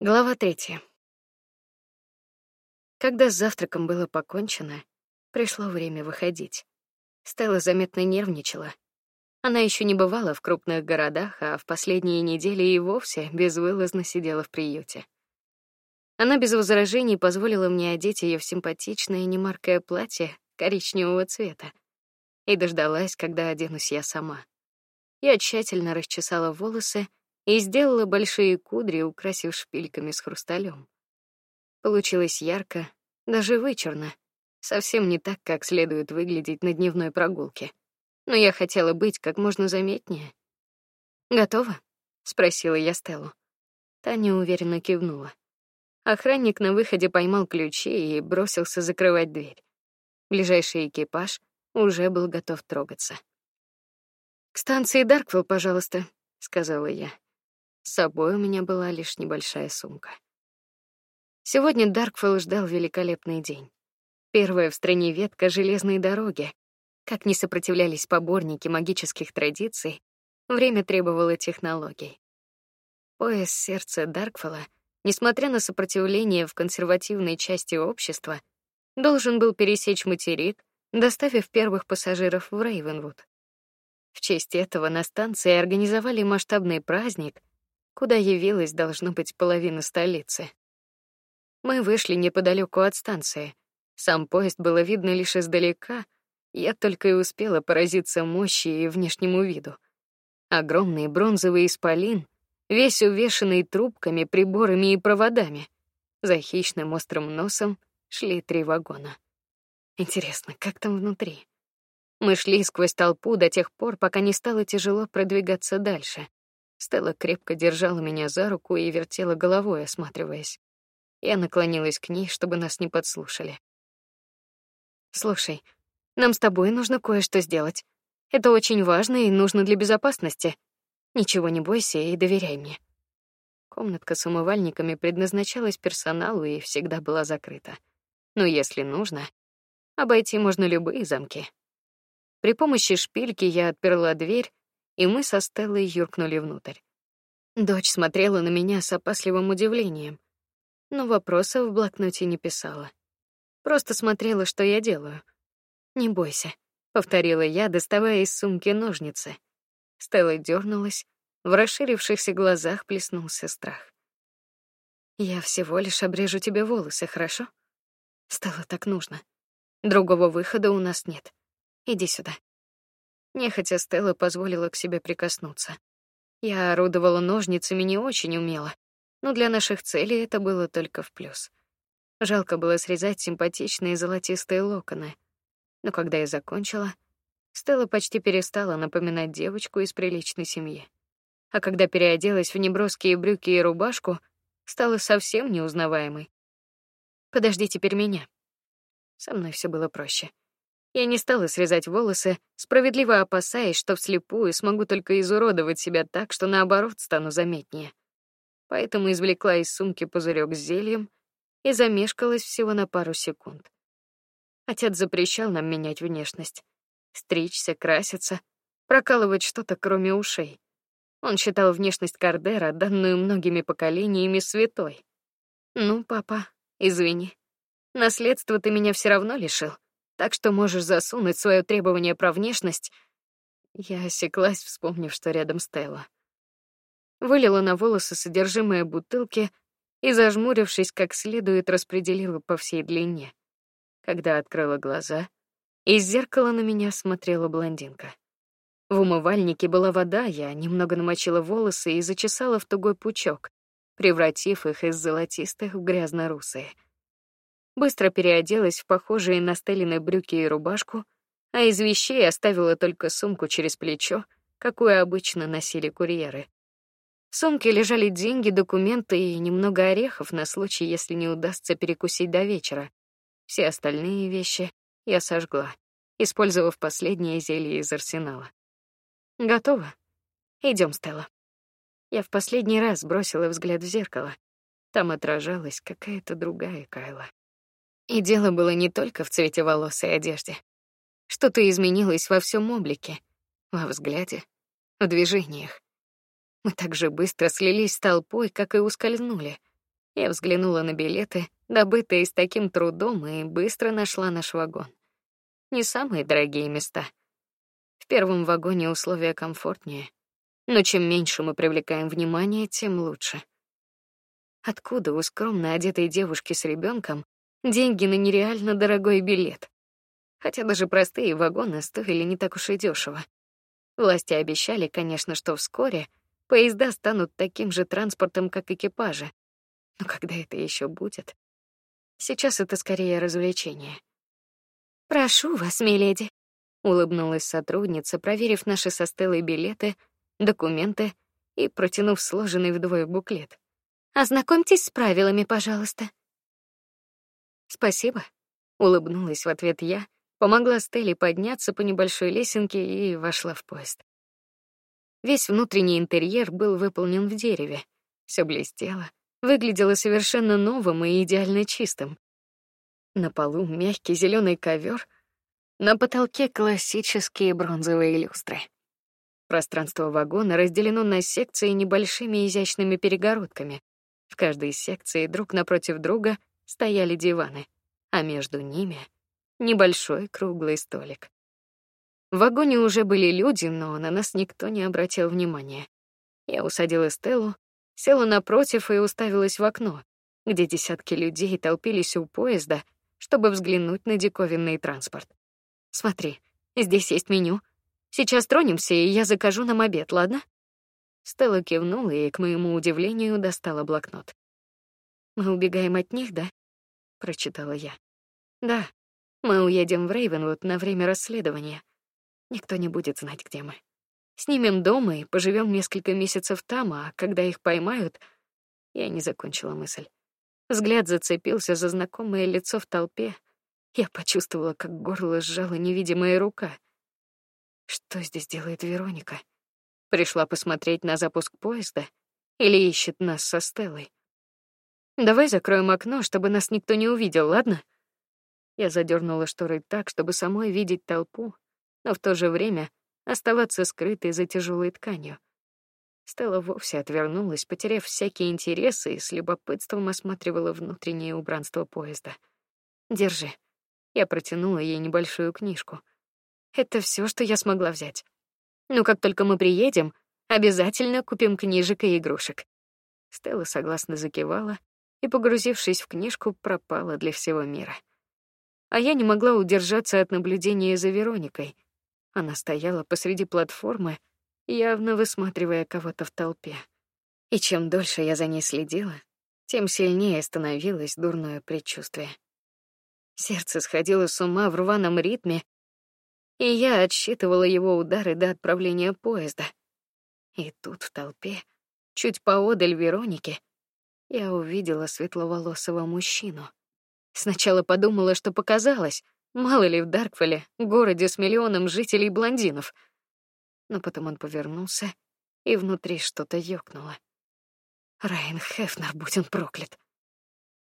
Глава третья. Когда с завтраком было покончено, пришло время выходить. Стелла заметно нервничала. Она еще не бывала в крупных городах, а в последние недели и вовсе безвылазно сидела в приюте. Она без возражений позволила мне одеть ее в симпатичное немаркое платье коричневого цвета и дождалась, когда оденусь я сама. Я тщательно расчесала волосы и сделала большие кудри, украсив шпильками с хрусталем. Получилось ярко, даже вычурно, совсем не так, как следует выглядеть на дневной прогулке. Но я хотела быть как можно заметнее. Готова? спросила я Стеллу. Таня уверенно кивнула. Охранник на выходе поймал ключи и бросился закрывать дверь. Ближайший экипаж уже был готов трогаться. К станции Дарквилл, пожалуйста, сказала я. С собой у меня была лишь небольшая сумка. Сегодня Даркфелл ждал великолепный день. Первая в стране ветка железной дороги. Как не сопротивлялись поборники магических традиций, время требовало технологий. Пояс сердца Даркфелла, несмотря на сопротивление в консервативной части общества, должен был пересечь материк, доставив первых пассажиров в Рейвенвуд. В честь этого на станции организовали масштабный праздник, куда явилась должно быть половина столицы. Мы вышли неподалеку от станции. Сам поезд было видно лишь издалека. Я только и успела поразиться мощи и внешнему виду. Огромный бронзовый исполин, весь увешанный трубками, приборами и проводами. За хищным острым носом шли три вагона. Интересно, как там внутри? Мы шли сквозь толпу до тех пор, пока не стало тяжело продвигаться дальше. Стелла крепко держала меня за руку и вертела головой, осматриваясь. Я наклонилась к ней, чтобы нас не подслушали. Слушай, нам с тобой нужно кое-что сделать. Это очень важно и нужно для безопасности. Ничего не бойся и доверяй мне. Комнатка с умывальниками предназначалась персоналу и всегда была закрыта. Но если нужно, обойти можно любые замки. При помощи шпильки я отперла дверь и мы со Стеллой юркнули внутрь. Дочь смотрела на меня с опасливым удивлением, но вопросов в блокноте не писала. Просто смотрела, что я делаю. Не бойся, повторила я, доставая из сумки ножницы. Стелла дернулась, в расширившихся глазах плеснулся страх. Я всего лишь обрежу тебе волосы, хорошо? Стало так нужно. Другого выхода у нас нет. Иди сюда. Нехотя Стелла позволила к себе прикоснуться. Я орудовала ножницами не очень умело, но для наших целей это было только в плюс. Жалко было срезать симпатичные золотистые локоны. Но когда я закончила, Стелла почти перестала напоминать девочку из приличной семьи. А когда переоделась в неброские брюки и рубашку, стала совсем неузнаваемой. Подожди теперь меня. Со мной все было проще. Я не стала срезать волосы, справедливо опасаясь, что вслепую смогу только изуродовать себя так, что наоборот стану заметнее. Поэтому извлекла из сумки пузырек с зельем и замешкалась всего на пару секунд. Отец запрещал нам менять внешность, стричься, краситься, прокалывать что-то кроме ушей. Он считал внешность Кардера, данную многими поколениями, святой. Ну, папа, извини. Наследство ты меня все равно лишил так что можешь засунуть свое требование про внешность. Я осеклась, вспомнив, что рядом Стелла. Вылила на волосы содержимое бутылки и, зажмурившись как следует, распределила по всей длине. Когда открыла глаза, из зеркала на меня смотрела блондинка. В умывальнике была вода, я немного намочила волосы и зачесала в тугой пучок, превратив их из золотистых в грязно-русые быстро переоделась в похожие на Стеллины брюки и рубашку, а из вещей оставила только сумку через плечо, какую обычно носили курьеры. В сумке лежали деньги, документы и немного орехов на случай, если не удастся перекусить до вечера. Все остальные вещи я сожгла, использовав последнее зелье из арсенала. Готово. Идем, Стелла. Я в последний раз бросила взгляд в зеркало. Там отражалась какая-то другая Кайла. И дело было не только в цвете волос и одежде. Что-то изменилось во всем облике, во взгляде, в движениях. Мы так же быстро слились с толпой, как и ускользнули. Я взглянула на билеты, добытые с таким трудом, и быстро нашла наш вагон. Не самые дорогие места. В первом вагоне условия комфортнее, но чем меньше мы привлекаем внимание, тем лучше. Откуда у скромно одетой девушки с ребенком деньги на нереально дорогой билет? Хотя даже простые вагоны стоили не так уж и дешево. Власти обещали, конечно, что вскоре поезда станут таким же транспортом, как экипажи. Но когда это еще будет? Сейчас это скорее развлечение. Прошу вас, миледи, улыбнулась сотрудница, проверив наши со Стеллой билеты, документы и протянув сложенный вдвое буклет. Ознакомьтесь с правилами, пожалуйста. Спасибо, улыбнулась в ответ я помогла Стелле подняться по небольшой лесенке и вошла в поезд. Весь внутренний интерьер был выполнен в дереве. Все блестело, выглядело совершенно новым и идеально чистым. На полу мягкий зеленый ковер, на потолке классические бронзовые люстры. Пространство вагона разделено на секции небольшими изящными перегородками. В каждой секции друг напротив друга стояли диваны, а между ними небольшой круглый столик. В вагоне уже были люди, но на нас никто не обратил внимания. Я усадила Стеллу, села напротив и уставилась в окно, где десятки людей толпились у поезда, чтобы взглянуть на диковинный транспорт. Смотри, здесь есть меню. Сейчас тронемся, и я закажу нам обед, ладно? Стелла кивнула и, к моему удивлению, достала блокнот. Мы убегаем от них, да? Прочитала я. Да, мы уедем в Рейвенвуд на время расследования. Никто не будет знать, где мы. Снимем дом и поживем несколько месяцев там, а когда их поймают, я не закончила мысль. Взгляд зацепился за знакомое лицо в толпе. Я почувствовала, как горло сжала невидимая рука. Что здесь делает Вероника? Пришла посмотреть на запуск поезда или ищет нас со Стеллой? Давай закроем окно, чтобы нас никто не увидел, ладно? Я задернула шторы так, чтобы самой видеть толпу, но в то же время оставаться скрытой за тяжелой тканью. Стелла вовсе отвернулась, потеряв всякие интересы и с любопытством осматривала внутреннее убранство поезда. Держи. Я протянула ей небольшую книжку. Это все, что я смогла взять. Ну, как только мы приедем, обязательно купим книжек и игрушек. Стелла согласно закивала и, погрузившись в книжку, пропала для всего мира а я не могла удержаться от наблюдения за Вероникой. Она стояла посреди платформы, явно высматривая кого-то в толпе. И чем дольше я за ней следила, тем сильнее становилось дурное предчувствие. Сердце сходило с ума в рваном ритме, и я отсчитывала его удары до отправления поезда. И тут в толпе, чуть поодаль Вероники, я увидела светловолосого мужчину. Сначала подумала, что показалось, мало ли в Дарквеле, городе с миллионом жителей блондинов. Но потом он повернулся, и внутри что-то ёкнуло. Райан Хефнер, будь он проклят.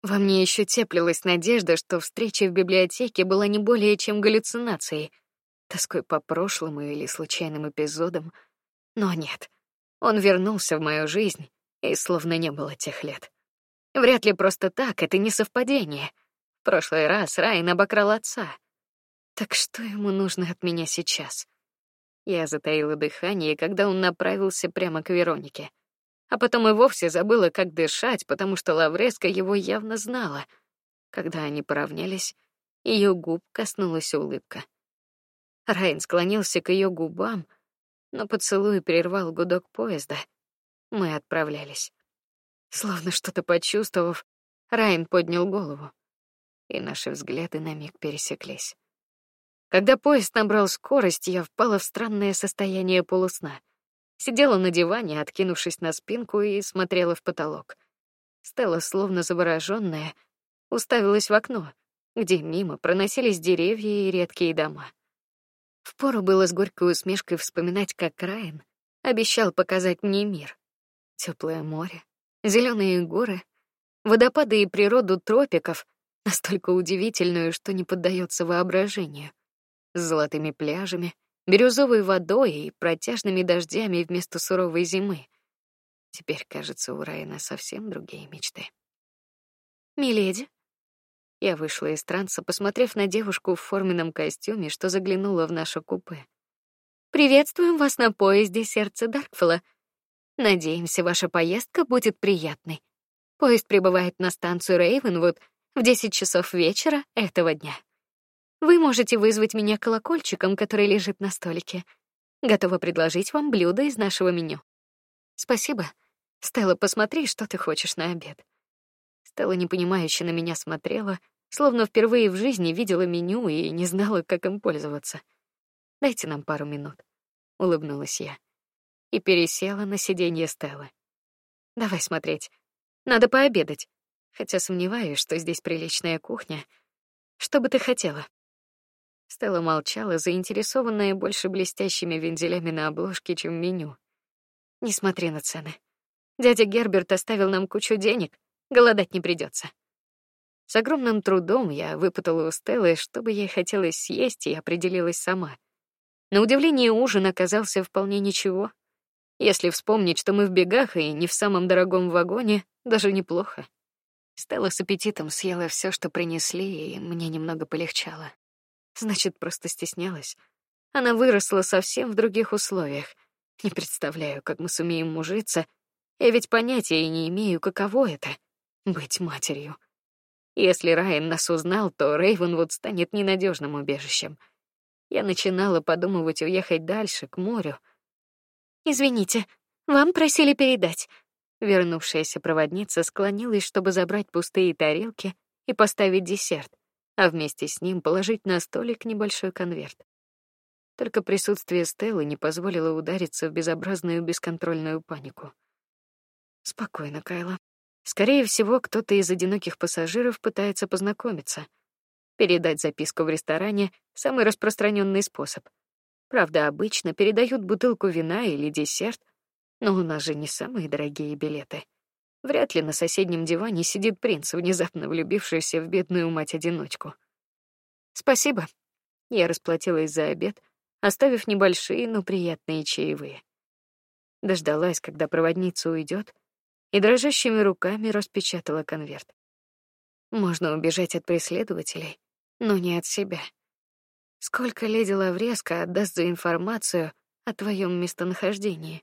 Во мне еще теплилась надежда, что встреча в библиотеке была не более чем галлюцинацией, тоской по прошлому или случайным эпизодам. Но нет, он вернулся в мою жизнь, и словно не было тех лет. Вряд ли просто так, это не совпадение — прошлый раз Райан обокрал отца. Так что ему нужно от меня сейчас? Я затаила дыхание, когда он направился прямо к Веронике. А потом и вовсе забыла, как дышать, потому что Лавреска его явно знала. Когда они поравнялись, ее губ коснулась улыбка. Райан склонился к ее губам, но поцелуй прервал гудок поезда. Мы отправлялись. Словно что-то почувствовав, Райан поднял голову и наши взгляды на миг пересеклись. Когда поезд набрал скорость, я впала в странное состояние полусна. Сидела на диване, откинувшись на спинку и смотрела в потолок. Стелла, словно завороженная, уставилась в окно, где мимо проносились деревья и редкие дома. Впору было с горькой усмешкой вспоминать, как Райан обещал показать мне мир. Теплое море, зеленые горы, водопады и природу тропиков, настолько удивительную, что не поддается воображению, с золотыми пляжами, бирюзовой водой и протяжными дождями вместо суровой зимы. Теперь, кажется, у Райана совсем другие мечты. Миледи. Я вышла из транса, посмотрев на девушку в форменном костюме, что заглянула в наше купе. Приветствуем вас на поезде Сердце Даркфола. Надеемся, ваша поездка будет приятной. Поезд прибывает на станцию Рейвенвуд в 10 часов вечера этого дня. Вы можете вызвать меня колокольчиком, который лежит на столике. Готова предложить вам блюдо из нашего меню. Спасибо. Стелла, посмотри, что ты хочешь на обед. Стелла непонимающе на меня смотрела, словно впервые в жизни видела меню и не знала, как им пользоваться. Дайте нам пару минут, улыбнулась я и пересела на сиденье Стеллы. Давай смотреть. Надо пообедать. Хотя сомневаюсь, что здесь приличная кухня. Что бы ты хотела? Стелла молчала, заинтересованная больше блестящими вензелями на обложке, чем меню. Не смотри на цены. Дядя Герберт оставил нам кучу денег, голодать не придется. С огромным трудом я выпытала у Стеллы, что бы ей хотелось съесть, и определилась сама. На удивление ужин оказался вполне ничего. Если вспомнить, что мы в бегах и не в самом дорогом вагоне, даже неплохо. Стелла с аппетитом съела все, что принесли, и мне немного полегчало. Значит, просто стеснялась. Она выросла совсем в других условиях. Не представляю, как мы сумеем мужиться. Я ведь понятия не имею, каково это быть матерью. Если Райан нас узнал, то Рейвенвуд станет ненадежным убежищем. Я начинала подумывать уехать дальше, к морю. Извините, вам просили передать. Вернувшаяся проводница склонилась, чтобы забрать пустые тарелки и поставить десерт, а вместе с ним положить на столик небольшой конверт. Только присутствие Стеллы не позволило удариться в безобразную бесконтрольную панику. Спокойно, Кайла. Скорее всего, кто-то из одиноких пассажиров пытается познакомиться. Передать записку в ресторане самый распространенный способ. Правда, обычно передают бутылку вина или десерт, но у нас же не самые дорогие билеты. Вряд ли на соседнем диване сидит принц, внезапно влюбившийся в бедную мать-одиночку. Спасибо. Я расплатилась за обед, оставив небольшие, но приятные чаевые. Дождалась, когда проводница уйдет, и дрожащими руками распечатала конверт. Можно убежать от преследователей, но не от себя. Сколько леди Лавреска отдаст за информацию о твоем местонахождении?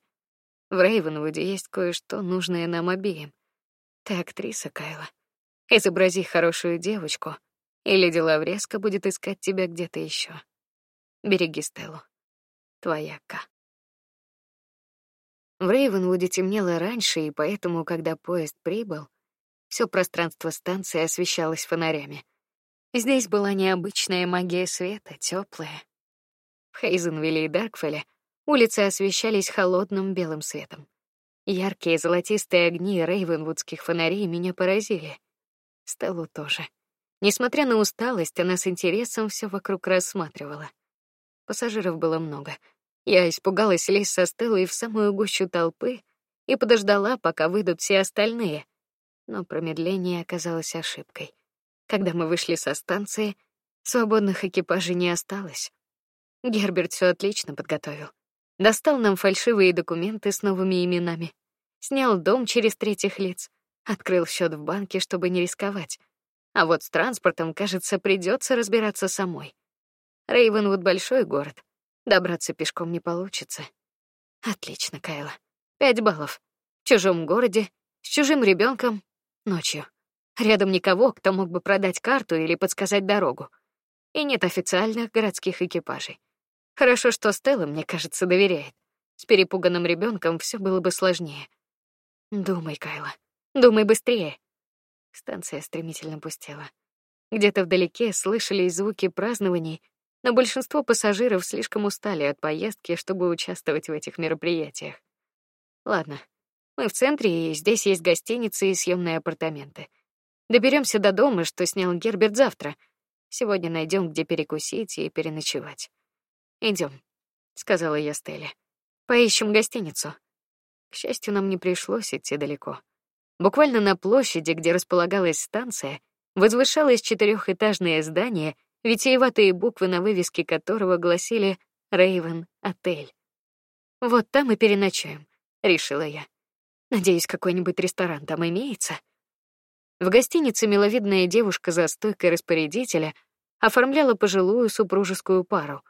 В Рейвенвуде есть кое-что нужное нам обеим. Ты актриса, Кайла. Изобрази хорошую девочку, и леди Лавреска будет искать тебя где-то еще. Береги Стеллу. Твоя К. В Рейвенвуде темнело раньше, и поэтому, когда поезд прибыл, все пространство станции освещалось фонарями. Здесь была необычная магия света, теплая. В Хейзенвилле и Даркфелле улицы освещались холодным белым светом. Яркие золотистые огни рейвенвудских фонарей меня поразили. Стеллу тоже. Несмотря на усталость, она с интересом все вокруг рассматривала. Пассажиров было много. Я испугалась лезть со Стеллой в самую гущу толпы и подождала, пока выйдут все остальные. Но промедление оказалось ошибкой. Когда мы вышли со станции, свободных экипажей не осталось. Герберт все отлично подготовил. Достал нам фальшивые документы с новыми именами, снял дом через третьих лиц, открыл счет в банке, чтобы не рисковать. А вот с транспортом, кажется, придется разбираться самой. Рейвенвуд большой город, добраться пешком не получится. Отлично, Кайла. Пять баллов. В чужом городе, с чужим ребенком, ночью. Рядом никого, кто мог бы продать карту или подсказать дорогу. И нет официальных городских экипажей. Хорошо, что Стелла, мне кажется, доверяет. С перепуганным ребенком все было бы сложнее. Думай, Кайла, думай быстрее. Станция стремительно пустела. Где-то вдалеке слышались звуки празднований, но большинство пассажиров слишком устали от поездки, чтобы участвовать в этих мероприятиях. Ладно, мы в центре, и здесь есть гостиница и съемные апартаменты. Доберемся до дома, что снял Герберт завтра. Сегодня найдем, где перекусить и переночевать. Идем, сказала я Стелле. Поищем гостиницу. К счастью, нам не пришлось идти далеко. Буквально на площади, где располагалась станция, возвышалось четырехэтажное здание, витиеватые буквы на вывеске которого гласили Рейвен отель. Вот там и переночуем, решила я. Надеюсь, какой-нибудь ресторан там имеется. В гостинице миловидная девушка за стойкой распорядителя оформляла пожилую супружескую пару.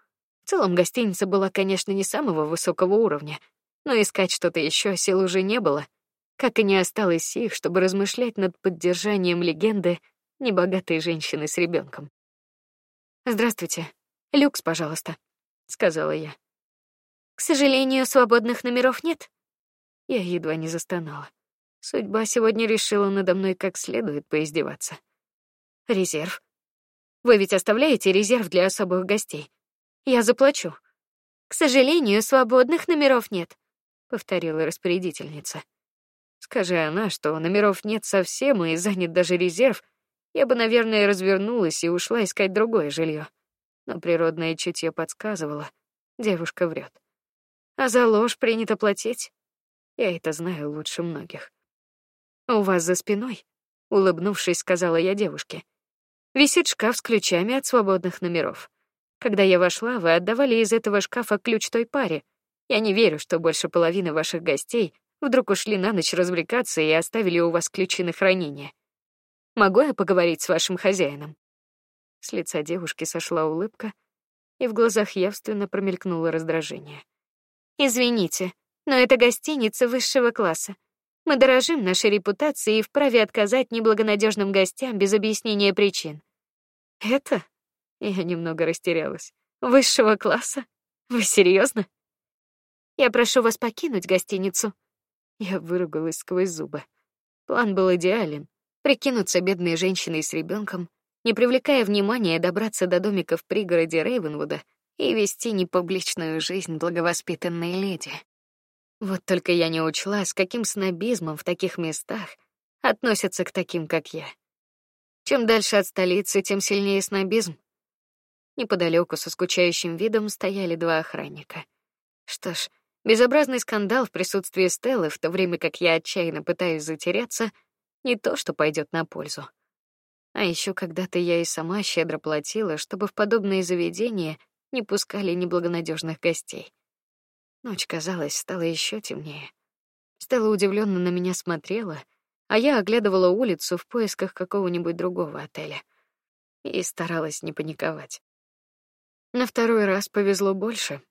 В целом гостиница была, конечно, не самого высокого уровня, но искать что-то еще сил уже не было, как и не осталось сил, чтобы размышлять над поддержанием легенды небогатой женщины с ребенком. Здравствуйте, люкс, пожалуйста, сказала я. К сожалению, свободных номеров нет. Я едва не застонала. Судьба сегодня решила надо мной как следует поиздеваться. Резерв. Вы ведь оставляете резерв для особых гостей. Я заплачу. К сожалению, свободных номеров нет, повторила распорядительница. Скажи она, что номеров нет совсем и занят даже резерв, я бы, наверное, развернулась и ушла искать другое жилье. Но природное чутье подсказывало, девушка врет. А за ложь принято платить. Я это знаю лучше многих. У вас за спиной, улыбнувшись, сказала я девушке, висит шкаф с ключами от свободных номеров. Когда я вошла, вы отдавали из этого шкафа ключ той паре. Я не верю, что больше половины ваших гостей Вдруг ушли на ночь развлекаться и оставили у вас ключи на хранение. Могу я поговорить с вашим хозяином? С лица девушки сошла улыбка, и в глазах явственно промелькнуло раздражение. Извините, но это гостиница высшего класса. Мы дорожим нашей репутацией и вправе отказать неблагонадежным гостям без объяснения причин. Это? Я немного растерялась. Высшего класса? Вы серьезно? Я прошу вас покинуть гостиницу. Я выругалась сквозь зубы. План был идеален: прикинуться бедной женщиной с ребенком, не привлекая внимания, добраться до домика в пригороде Рейвенвуда и вести непубличную жизнь благовоспитанной леди. Вот только я не учла, с каким снобизмом в таких местах относятся к таким, как я. Чем дальше от столицы, тем сильнее снобизм. Неподалеку со скучающим видом стояли два охранника. Что ж, Безобразный скандал в присутствии Стеллы, в то время как я отчаянно пытаюсь затеряться, не то, что пойдет на пользу. А еще когда-то я и сама щедро платила, чтобы в подобные заведения не пускали неблагонадежных гостей. Ночь, казалось, стала еще темнее. Стелла удивленно на меня смотрела, а я оглядывала улицу в поисках какого-нибудь другого отеля и старалась не паниковать. На второй раз повезло больше.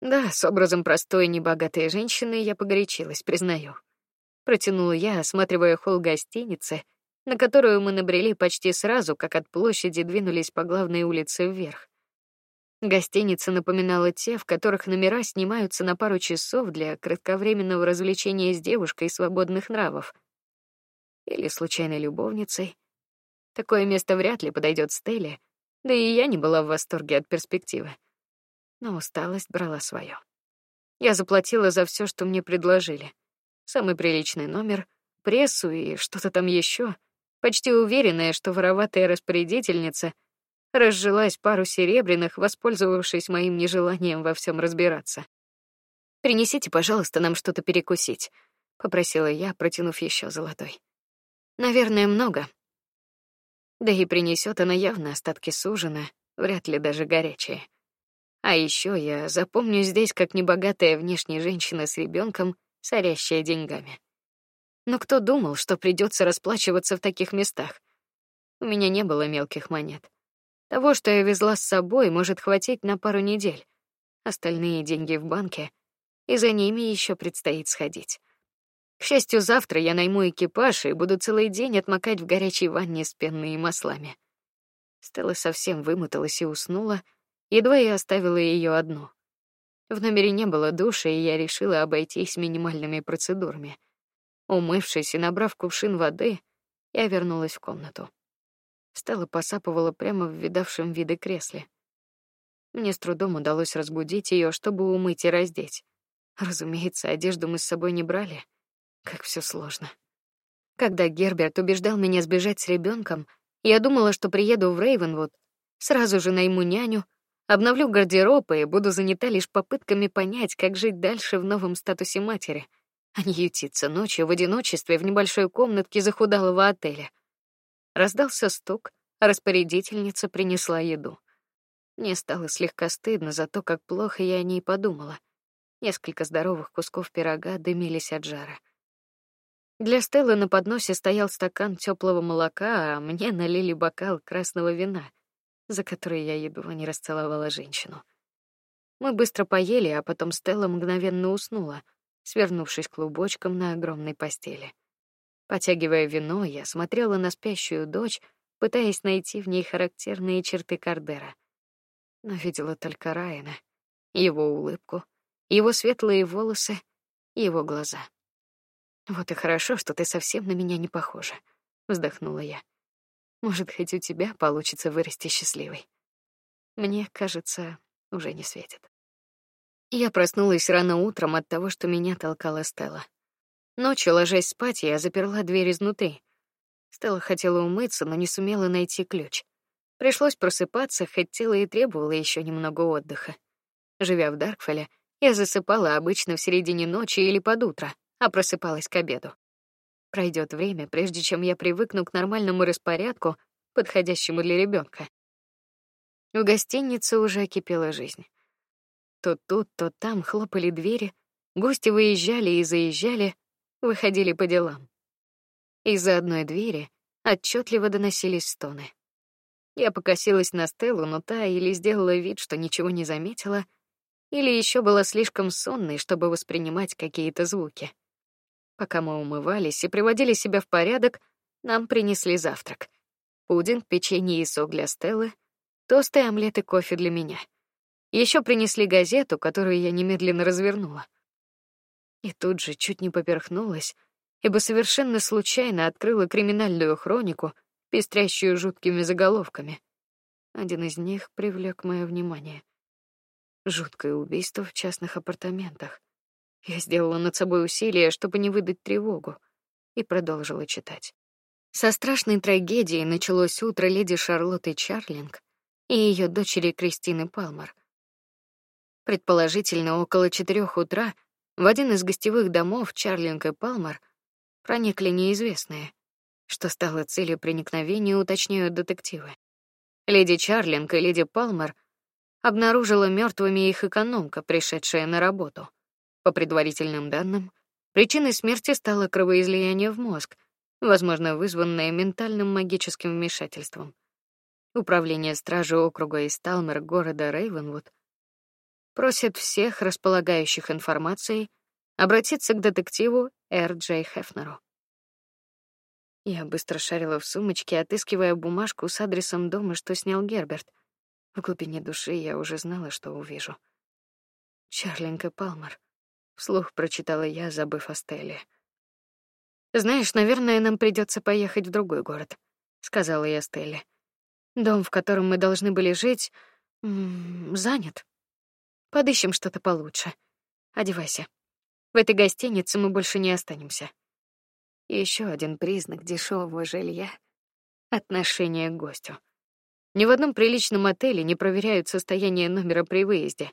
Да, с образом простой небогатой женщины я погорячилась, признаю. Протянула я, осматривая холл гостиницы, на которую мы набрели почти сразу, как от площади двинулись по главной улице вверх. Гостиница напоминала те, в которых номера снимаются на пару часов для кратковременного развлечения с девушкой свободных нравов или случайной любовницей. Такое место вряд ли подойдет Стелле, да и я не была в восторге от перспективы но усталость брала свое. Я заплатила за все, что мне предложили. Самый приличный номер, прессу и что-то там еще, почти уверенная, что вороватая распорядительница разжилась пару серебряных, воспользовавшись моим нежеланием во всем разбираться. Принесите, пожалуйста, нам что-то перекусить, попросила я, протянув еще золотой. Наверное, много. Да и принесет она явно остатки сужена, вряд ли даже горячие. А еще я запомню здесь как небогатая внешняя женщина с ребенком, сорящая деньгами. Но кто думал, что придется расплачиваться в таких местах? У меня не было мелких монет. Того, что я везла с собой, может хватить на пару недель. Остальные деньги в банке, и за ними еще предстоит сходить. К счастью, завтра я найму экипаж и буду целый день отмокать в горячей ванне с пенными маслами. Стелла совсем вымоталась и уснула, Едва я оставила ее одну. В номере не было душа, и я решила обойтись минимальными процедурами. Умывшись и набрав кувшин воды, я вернулась в комнату. Стелла посапывала прямо в видавшем виды кресле. Мне с трудом удалось разбудить ее, чтобы умыть и раздеть. Разумеется, одежду мы с собой не брали. Как все сложно. Когда Герберт убеждал меня сбежать с ребенком, я думала, что приеду в Рейвенвуд, сразу же найму няню, Обновлю гардероб и буду занята лишь попытками понять, как жить дальше в новом статусе матери, а не ютиться ночью в одиночестве в небольшой комнатке захудалого отеля. Раздался стук, а распорядительница принесла еду. Мне стало слегка стыдно за то, как плохо я о ней подумала. Несколько здоровых кусков пирога дымились от жара. Для Стеллы на подносе стоял стакан теплого молока, а мне налили бокал красного вина, за который я едва не расцеловала женщину. Мы быстро поели, а потом Стелла мгновенно уснула, свернувшись клубочком на огромной постели. Потягивая вино, я смотрела на спящую дочь, пытаясь найти в ней характерные черты Кардера. Но видела только Райана, его улыбку, его светлые волосы, его глаза. Вот и хорошо, что ты совсем на меня не похожа, вздохнула я. Может, хоть у тебя получится вырасти счастливой. Мне кажется, уже не светит. Я проснулась рано утром от того, что меня толкала Стелла. Ночью, ложась спать, я заперла дверь изнутри. Стелла хотела умыться, но не сумела найти ключ. Пришлось просыпаться, хоть тело и требовало еще немного отдыха. Живя в Даркфеле, я засыпала обычно в середине ночи или под утро, а просыпалась к обеду. Пройдет время, прежде чем я привыкну к нормальному распорядку, подходящему для ребенка. В гостинице уже кипела жизнь. То тут, то там хлопали двери, гости выезжали и заезжали, выходили по делам. Из-за одной двери отчетливо доносились стоны. Я покосилась на Стеллу, но та или сделала вид, что ничего не заметила, или еще была слишком сонной, чтобы воспринимать какие-то звуки. Пока мы умывались и приводили себя в порядок, нам принесли завтрак: пудинг, печенье и сок для Стеллы, тосты, омлет и кофе для меня. Еще принесли газету, которую я немедленно развернула. И тут же чуть не поперхнулась, ибо совершенно случайно открыла криминальную хронику, пестрящую жуткими заголовками. Один из них привлек мое внимание. Жуткое убийство в частных апартаментах. Я сделала над собой усилие, чтобы не выдать тревогу, и продолжила читать. Со страшной трагедией началось утро леди Шарлотты Чарлинг и ее дочери Кристины Палмер. Предположительно, около четырех утра в один из гостевых домов Чарлинг и Палмер проникли неизвестные, что стало целью проникновения, уточняют детективы. Леди Чарлинг и леди Палмер обнаружила мертвыми их экономка, пришедшая на работу. По предварительным данным, причиной смерти стало кровоизлияние в мозг, возможно, вызванное ментальным магическим вмешательством. Управление стражи округа Исталмер города Рейвенвуд просит всех располагающих информацией обратиться к детективу Р. Джей Хефнеру. Я быстро шарила в сумочке, отыскивая бумажку с адресом дома, что снял Герберт — в глубине души я уже знала, что увижу. Чарлинка Палмер. Вслух прочитала я, забыв о Стелле. Знаешь, наверное, нам придется поехать в другой город, сказала я Стелле. Дом, в котором мы должны были жить, занят. Подыщем что-то получше. Одевайся. В этой гостинице мы больше не останемся. Еще один признак дешевого жилья — отношение к гостю. Ни в одном приличном отеле не проверяют состояние номера при выезде.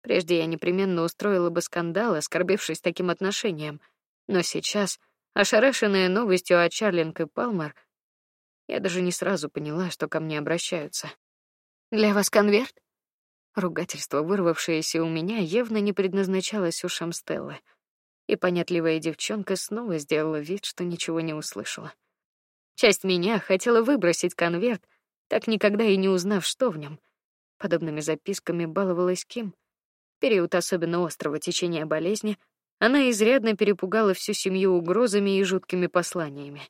Прежде я непременно устроила бы скандал, оскорбившись таким отношением, но сейчас, ошарашенная новостью о Чарлинг и Палмер, я даже не сразу поняла, что ко мне обращаются. Для вас конверт? Ругательство, вырвавшееся у меня, явно не предназначалось ушам Стеллы, и понятливая девчонка снова сделала вид, что ничего не услышала. Часть меня хотела выбросить конверт, так никогда и не узнав, что в нем. Подобными записками баловалась Ким. Период особенно острого течения болезни она изрядно перепугала всю семью угрозами и жуткими посланиями.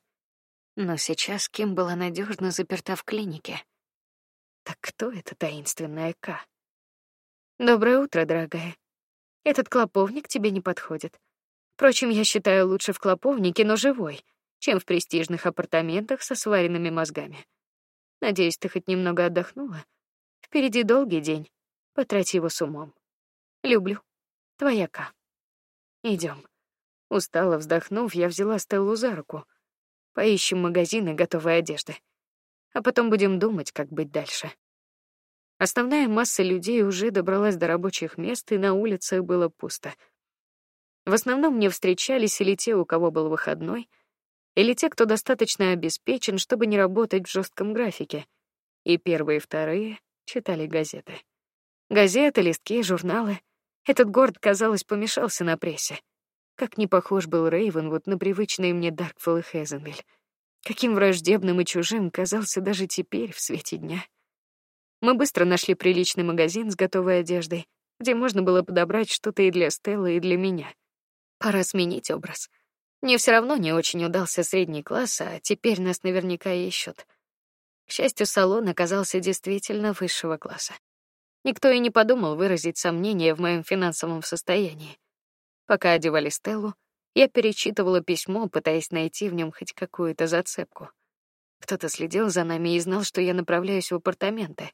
Но сейчас Ким была надежно заперта в клинике. Так кто эта таинственная К? Доброе утро, дорогая. Этот клоповник тебе не подходит. Впрочем, я считаю лучше в клоповнике, но живой, чем в престижных апартаментах со сваренными мозгами. Надеюсь, ты хоть немного отдохнула. Впереди долгий день. Потрати его с умом. Люблю. Твоя Ка. Идем. Устало вздохнув, я взяла Стеллу за руку. Поищем магазины готовой одежды, а потом будем думать, как быть дальше. Основная масса людей уже добралась до рабочих мест, и на улицах было пусто. В основном мне встречались или те, у кого был выходной, или те, кто достаточно обеспечен, чтобы не работать в жестком графике. И первые и вторые читали газеты. Газеты, листки, журналы. Этот город, казалось, помешался на прессе. Как не похож был Рейвенвуд на привычные мне Даркфилл и Хезенвиль. Каким враждебным и чужим казался даже теперь в свете дня. Мы быстро нашли приличный магазин с готовой одеждой, где можно было подобрать что-то и для Стеллы, и для меня. Пора сменить образ. Мне все равно не очень удался средний класс, а теперь нас наверняка ищут. К счастью, салон оказался действительно высшего класса. Никто и не подумал выразить сомнения в моем финансовом состоянии. Пока одевали Стеллу, я перечитывала письмо, пытаясь найти в нем хоть какую-то зацепку. Кто-то следил за нами и знал, что я направляюсь в апартаменты.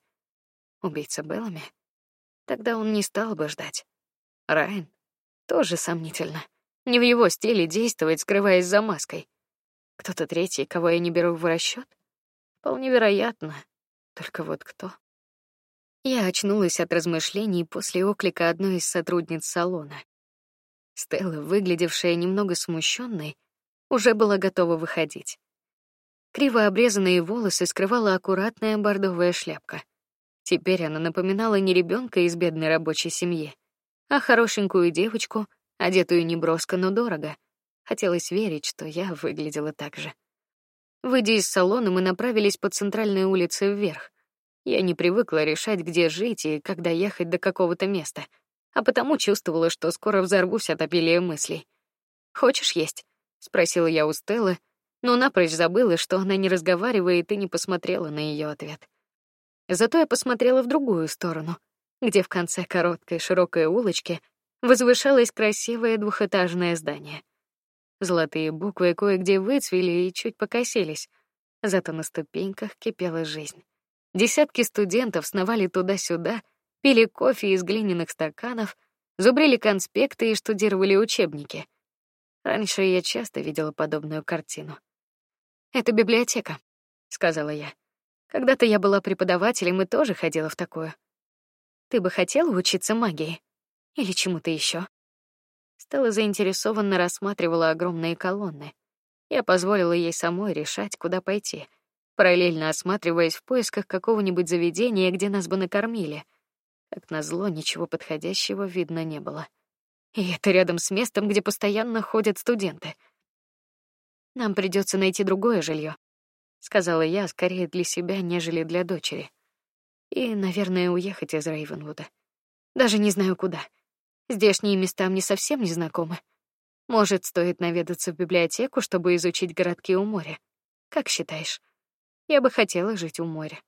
Убийца Беллами? Тогда он не стал бы ждать. Райан? Тоже сомнительно. Не в его стиле действовать, скрываясь за маской. Кто-то третий, кого я не беру в расчет? Вполне вероятно. Только вот кто? Я очнулась от размышлений после оклика одной из сотрудниц салона. Стелла, выглядевшая немного смущенной, уже была готова выходить. Криво обрезанные волосы скрывала аккуратная бордовая шляпка. Теперь она напоминала не ребенка из бедной рабочей семьи, а хорошенькую девочку, одетую не броско, но дорого. Хотелось верить, что я выглядела так же. Выйдя из салона, мы направились по центральной улице вверх. Я не привыкла решать, где жить и когда ехать до какого-то места, а потому чувствовала, что скоро взорвусь от обилия мыслей. Хочешь есть? спросила я у Стеллы, но напрочь забыла, что она не разговаривает и не посмотрела на ее ответ. Зато я посмотрела в другую сторону, где в конце короткой широкой улочки возвышалось красивое двухэтажное здание. Золотые буквы кое-где выцвели и чуть покосились, зато на ступеньках кипела жизнь. Десятки студентов сновали туда-сюда, пили кофе из глиняных стаканов, зубрили конспекты и штудировали учебники. Раньше я часто видела подобную картину. Это библиотека, сказала я. Когда-то я была преподавателем и тоже ходила в такую. Ты бы хотела учиться магии или чему-то еще? Стала заинтересованно рассматривала огромные колонны. Я позволила ей самой решать, куда пойти, параллельно осматриваясь в поисках какого-нибудь заведения, где нас бы накормили. Как назло, ничего подходящего видно не было. И это рядом с местом, где постоянно ходят студенты. Нам придется найти другое жилье, сказала я, скорее для себя, нежели для дочери. И, наверное, уехать из Рейвенвуда. Даже не знаю куда. Здешние места мне совсем не знакомы. Может, стоит наведаться в библиотеку, чтобы изучить городки у моря. Как считаешь? Я бы хотела жить у моря.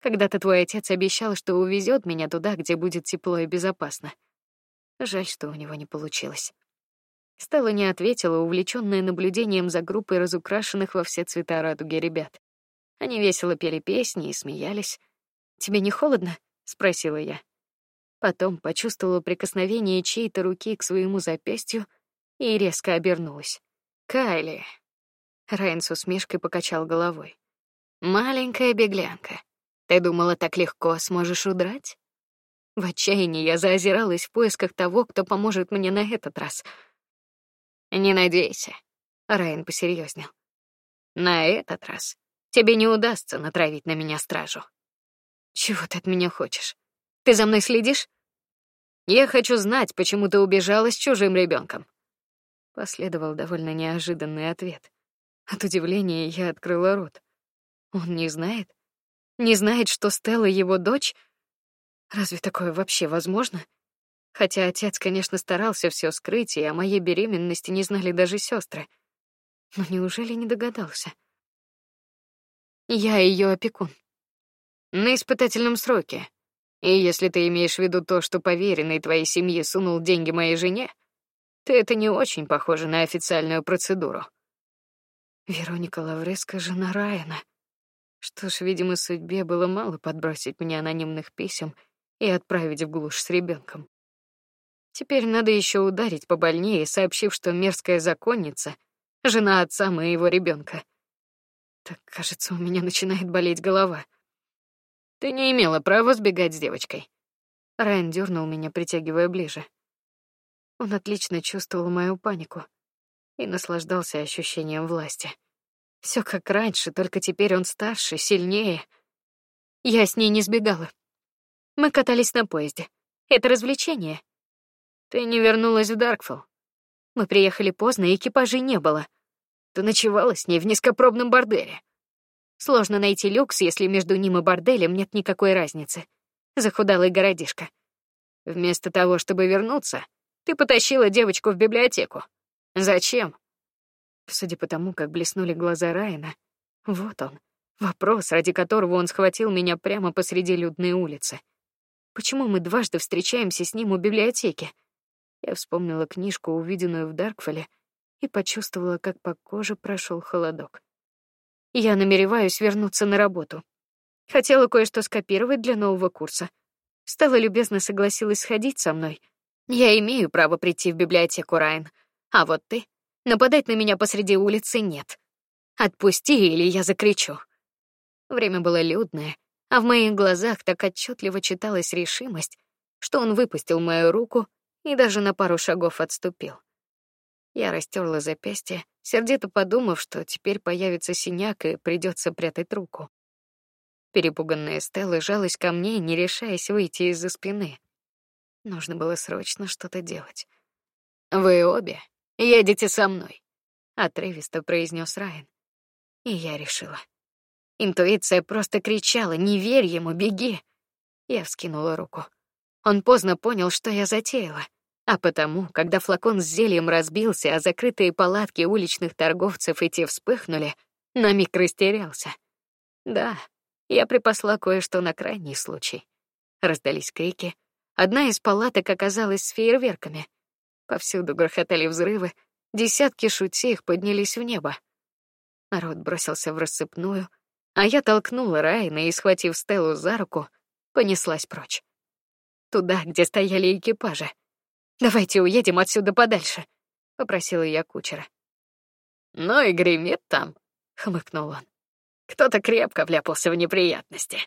Когда-то твой отец обещал, что увезет меня туда, где будет тепло и безопасно. Жаль, что у него не получилось. Стелла не ответила, увлечённая наблюдением за группой разукрашенных во все цвета радуги ребят. Они весело пели песни и смеялись. Тебе не холодно? спросила я. Потом почувствовала прикосновение чьей-то руки к своему запястью и резко обернулась. Кайли. Райан с усмешкой покачал головой. Маленькая беглянка. Ты думала, так легко сможешь удрать? В отчаянии я заозиралась в поисках того, кто поможет мне на этот раз. Не надейся, Райан посерьезнел. На этот раз тебе не удастся натравить на меня стражу. Чего ты от меня хочешь? Ты за мной следишь? Я хочу знать, почему ты убежала с чужим ребенком. Последовал довольно неожиданный ответ. От удивления я открыла рот. Он не знает? Не знает, что Стелла его дочь? Разве такое вообще возможно? Хотя отец, конечно, старался все скрыть, и о моей беременности не знали даже сестры. Но неужели не догадался? Я ее опекун. На испытательном сроке. И если ты имеешь в виду то, что поверенный твоей семьи сунул деньги моей жене, то это не очень похоже на официальную процедуру. Вероника Лавреско жена Райана. Что ж, видимо, судьбе было мало подбросить мне анонимных писем и отправить в глушь с ребенком. Теперь надо еще ударить побольнее, сообщив, что мерзкая законница — жена отца моего ребенка. Так, кажется, у меня начинает болеть голова. Ты не имела права сбегать с девочкой. Райан дернул меня, притягивая ближе. Он отлично чувствовал мою панику и наслаждался ощущением власти. Все как раньше, только теперь он старше, сильнее. Я с ней не сбегала. Мы катались на поезде. Это развлечение. Ты не вернулась в Даркфилл. Мы приехали поздно, и экипажей не было. Ты ночевала с ней в низкопробном борделе. Сложно найти люкс, если между ним и борделем нет никакой разницы. Захудалый городишко. Вместо того, чтобы вернуться, ты потащила девочку в библиотеку. Зачем? Судя по тому, как блеснули глаза Райана, вот он, вопрос, ради которого он схватил меня прямо посреди людной улицы. Почему мы дважды встречаемся с ним у библиотеки? Я вспомнила книжку, увиденную в Даркфоле, и почувствовала, как по коже прошел холодок. Я намереваюсь вернуться на работу. Хотела кое-что скопировать для нового курса. Стала любезно согласилась сходить со мной. Я имею право прийти в библиотеку, Райан. А вот ты нападать на меня посреди улицы нет. Отпусти, или я закричу. Время было людное, а в моих глазах так отчетливо читалась решимость, что он выпустил мою руку и даже на пару шагов отступил. Я растерла запястье, сердито подумав, что теперь появится синяк и придется прятать руку. Перепуганная Стелла жалась ко мне, не решаясь выйти из-за спины. Нужно было срочно что-то делать. Вы обе едете со мной, отрывисто произнес Райан. И я решила. Интуиция просто кричала: "Не верь ему, беги!" Я вскинула руку. Он поздно понял, что я затеяла. А потому, когда флакон с зельем разбился, а закрытые палатки уличных торговцев и те вспыхнули, на миг растерялся. Да, я припасла кое-что на крайний случай. Раздались крики. Одна из палаток оказалась с фейерверками. Повсюду грохотали взрывы, десятки шутей поднялись в небо. Народ бросился в рассыпную, а я толкнула Райна и, схватив Стеллу за руку, понеслась прочь. Туда, где стояли экипажи. Давайте уедем отсюда подальше, попросила я кучера. Ну и гремит там, хмыкнул он. Кто-то крепко вляпался в неприятности.